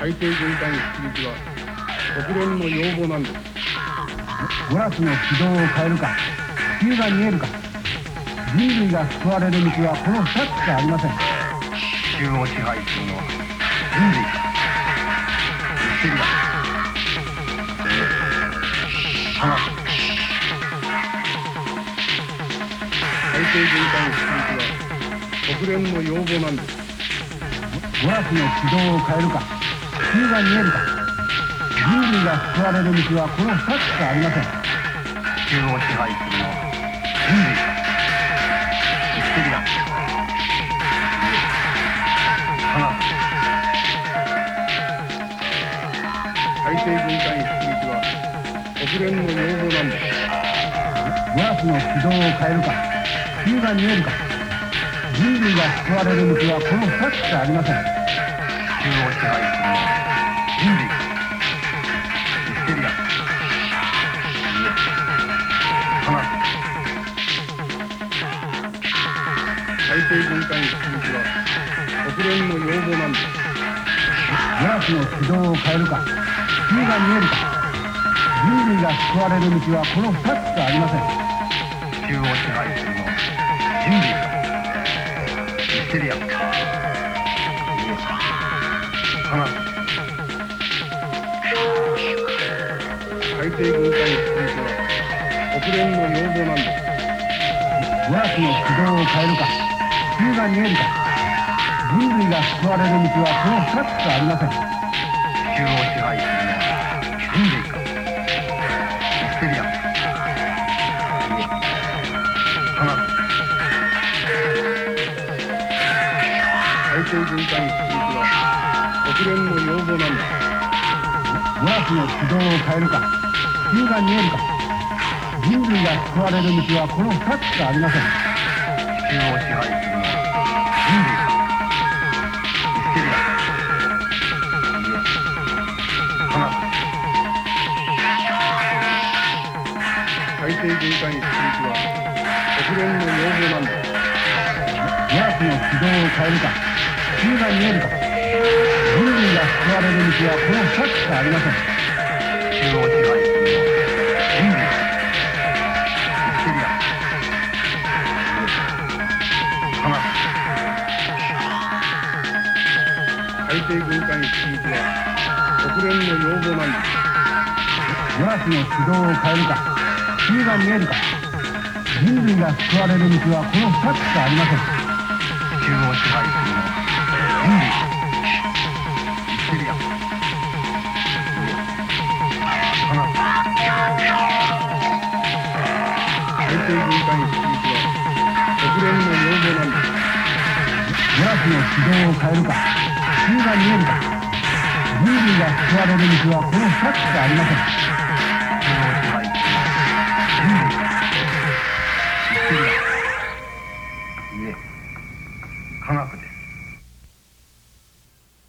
海底軍艦出撃は国連の要望なんです。ゴラスの軌道を変えるか地球が見えるか人類が救われる道はこの2つしかありません。地球を支配するのは人類か。ミステリア科学海底軍艦出撃は国連の要望なんです。ゴラスの軌道を変えるか地球が見えるか。人類が救われる道はこの2つしかありません。地球を支配するのは人類。かミステリア科学海底軍艦出撃は国連の要望なんですゴラスの軌道を変えるか。地球が見えるか。人類が救われる道はこの2つしかありません地球を支配する人類ミステリア科学海底軍艦出撃は国連の要望なんです。ゴラスの軌道を変えるか地球が見えるか人類が救われる道はこの2つしかありません。地球を支配するのは人類ミステリア。海底軍艦出撃は国連の要望なんですゴラスの軌道を変えるか地球が見えるか人類が救われる道はこの2つしかありません地球を支配するのは人類かミステリア科学海底軍艦出撃は国連の要望なんですゴラスの軌道を変えるか。球が見えるか人類が救われる道はこの2つしかありません。地球を支配するのは人類かミステリア科学海底軍艦出撃は国連の要望なんですゴラスの軌道を変えるか地球が見えるか人類が救われる道はこの2つしかありません地球を支配海底軍艦出撃は国連の要望なんですゴラスの軌道を変えるか地球が見えるか人類が救われる道はこの2つしかありません。地球を支配するのは人類かミステリア。海底軍艦出撃は国連の要望なんですゴラスの軌道を変えるか地球が見えるか人類が救われる道はこの2つしかありません。